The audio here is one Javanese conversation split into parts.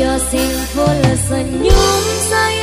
yo sing full senyum say.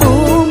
do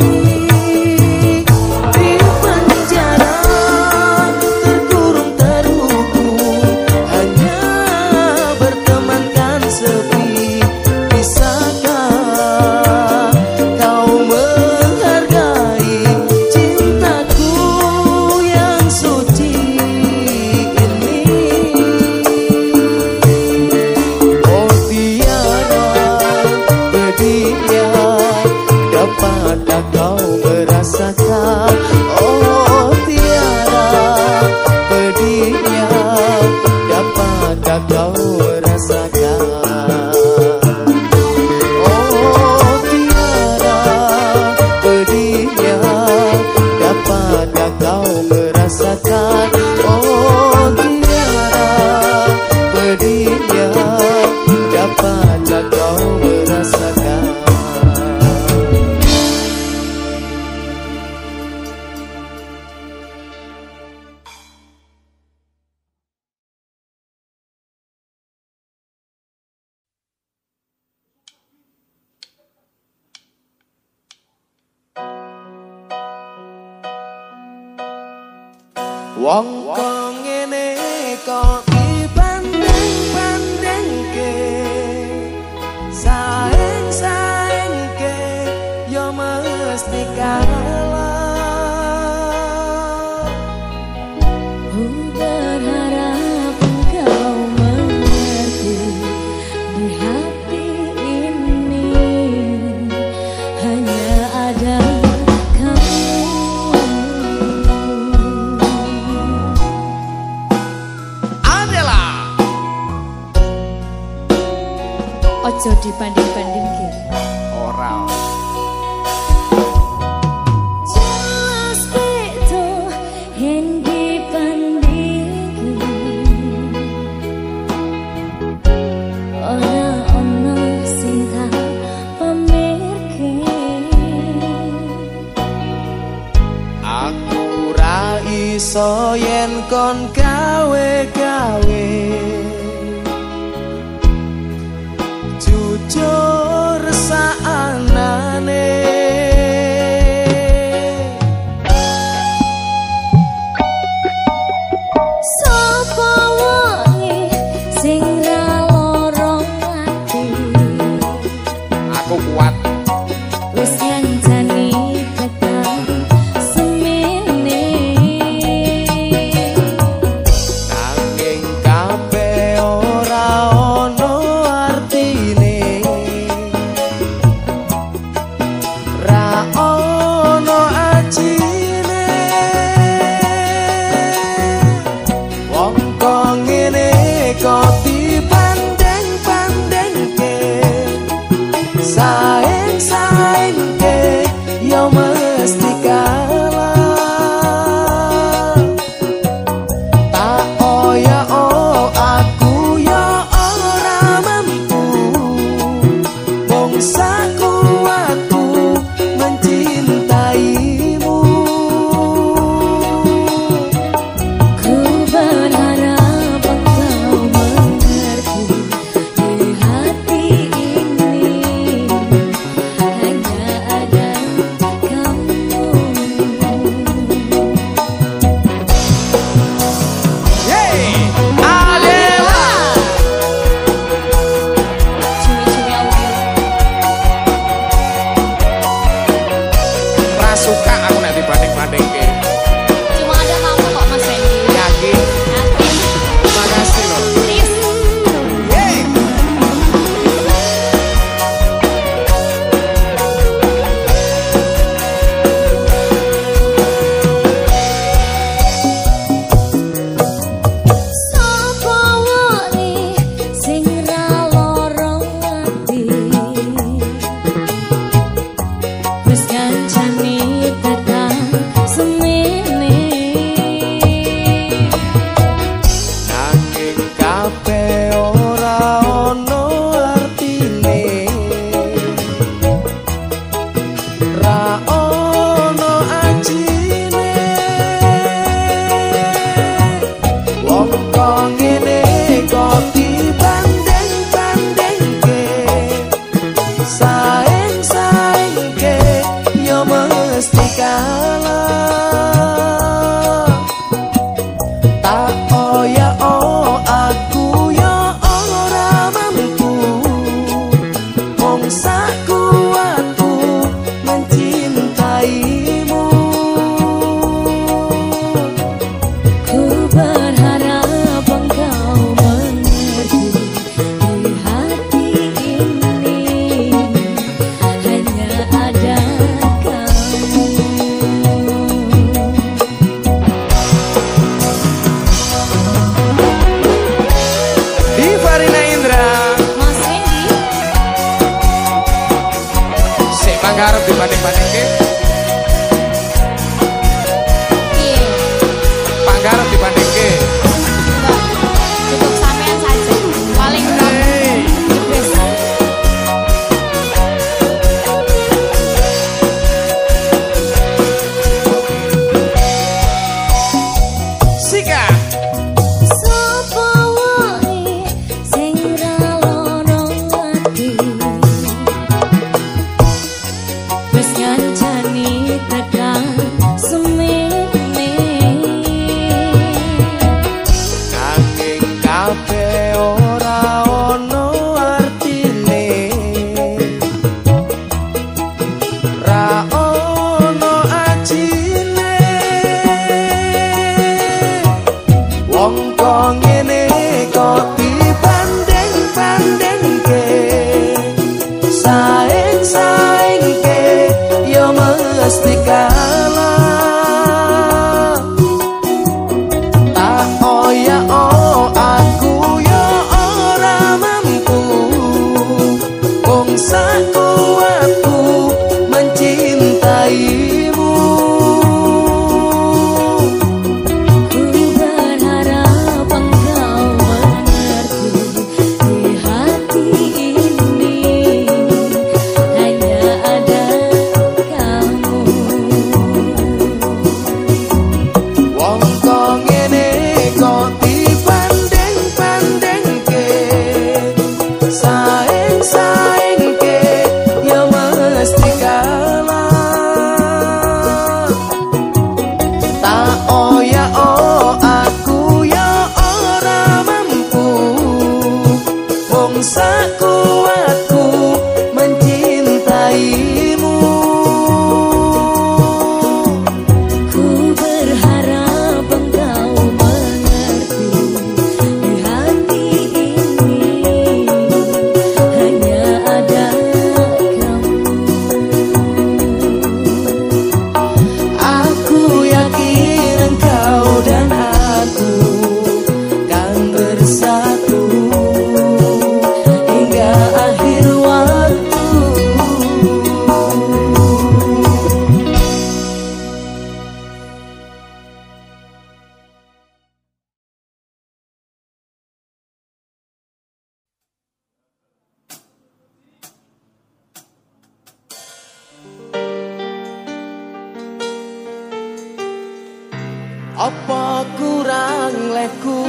Apa kurang leku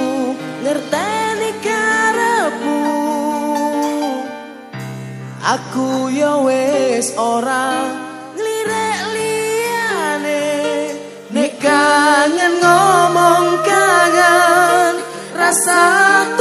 ngerteni karepu Aku ya wis ora nglirik liyane. Nek kangen ngomong kangen rasane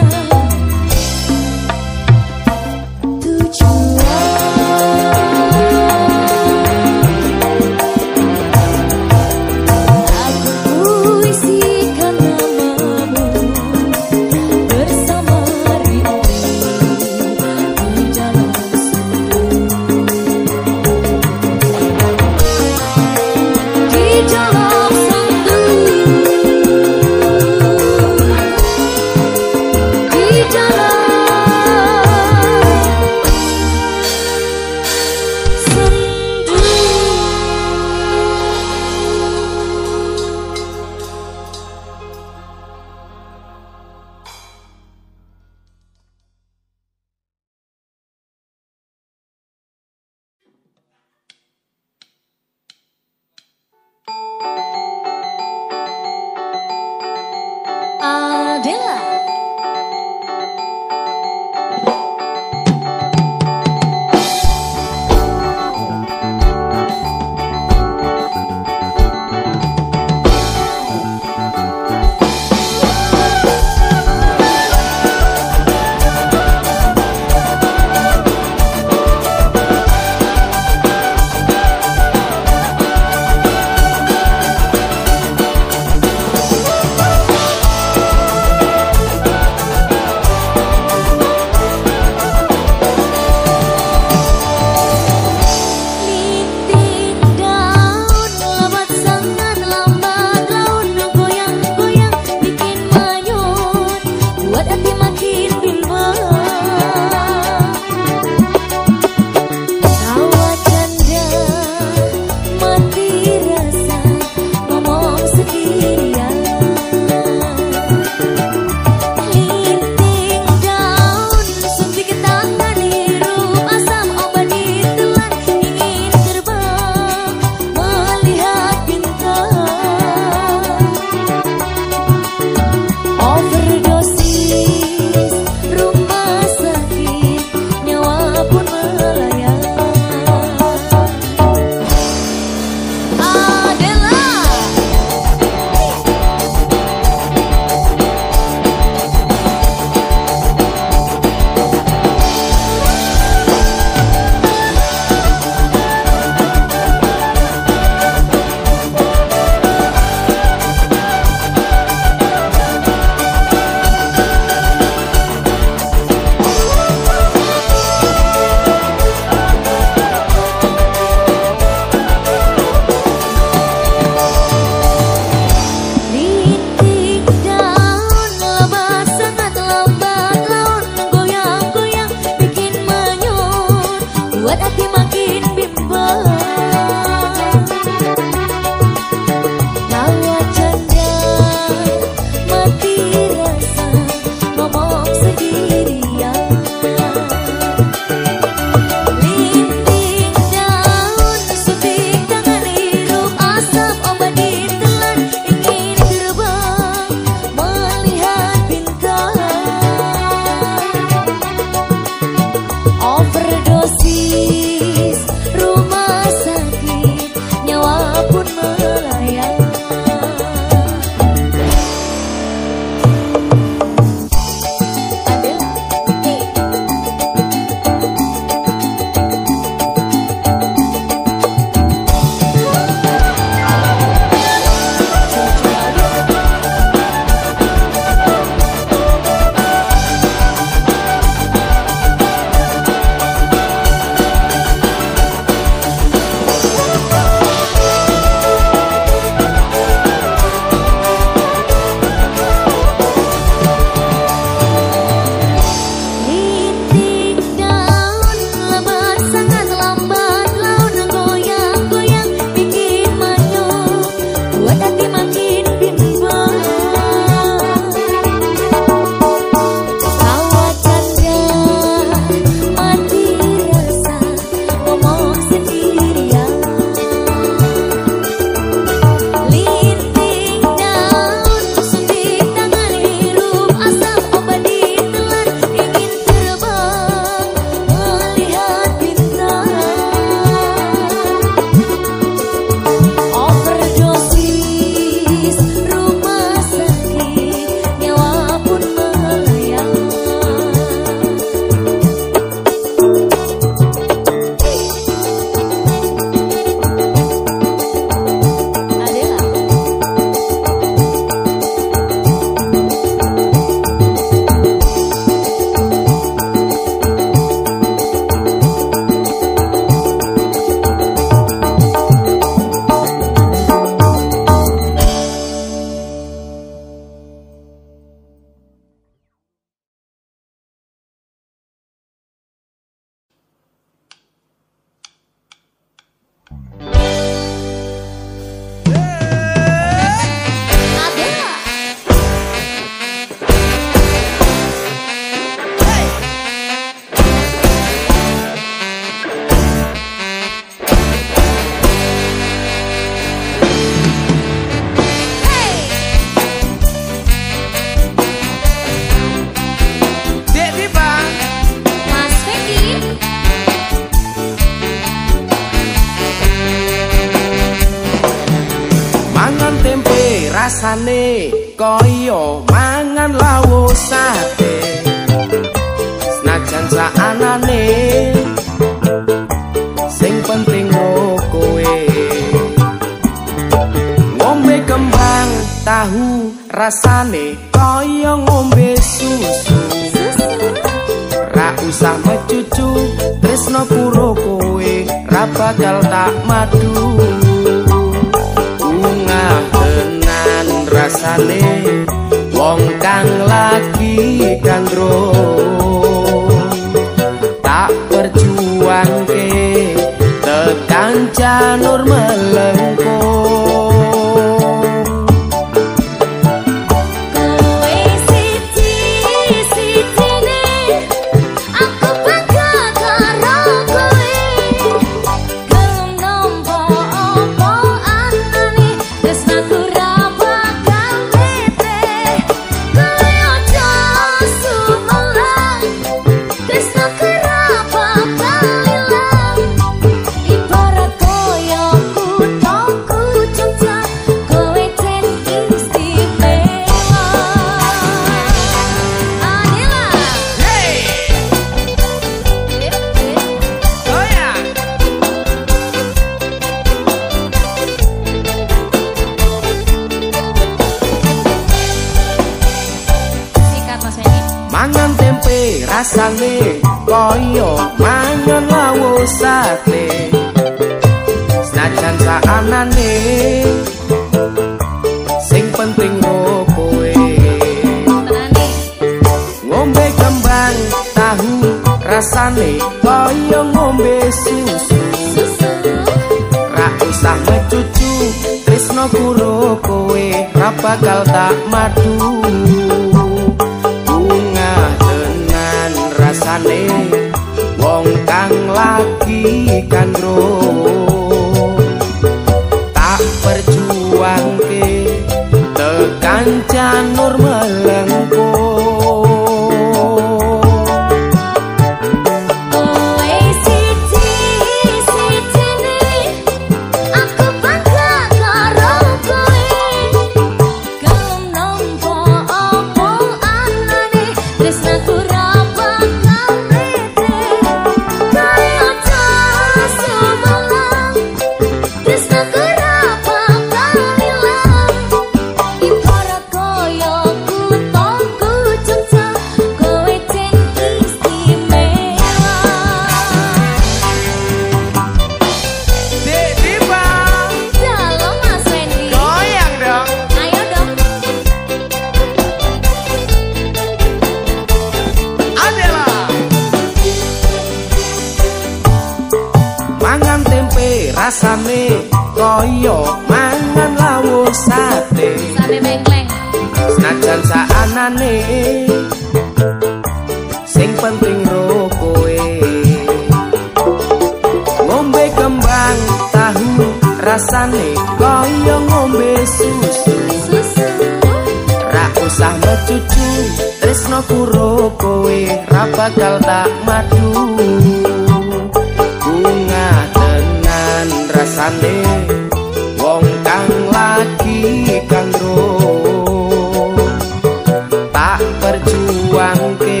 tak perjuang ke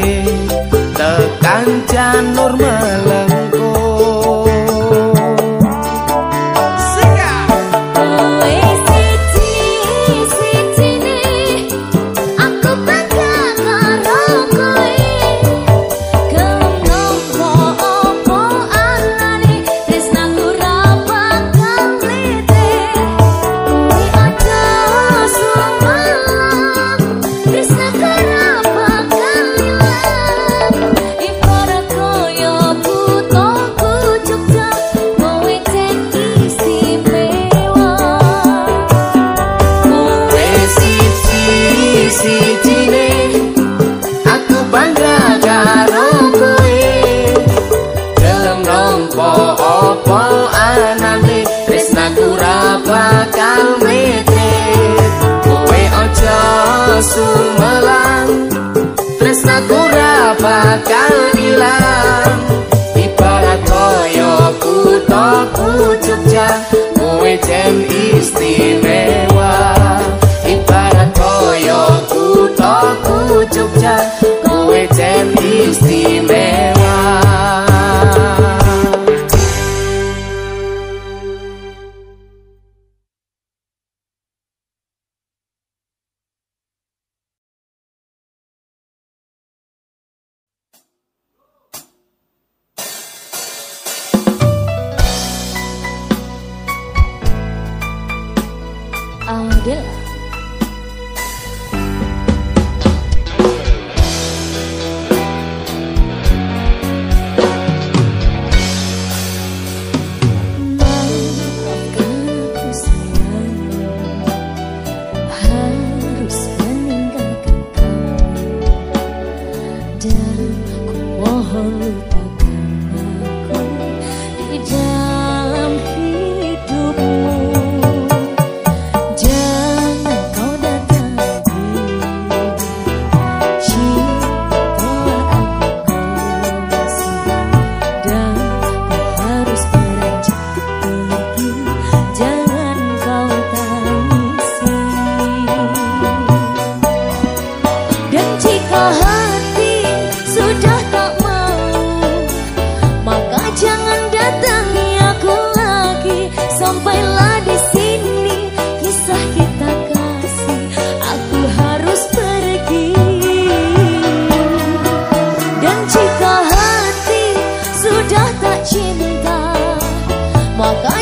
tekan janur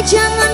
jangan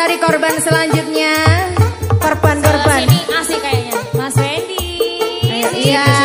cari korban selanjutnya. Korban, korban. Ini asik kayaknya. Mas Wendy. Ayo, iya.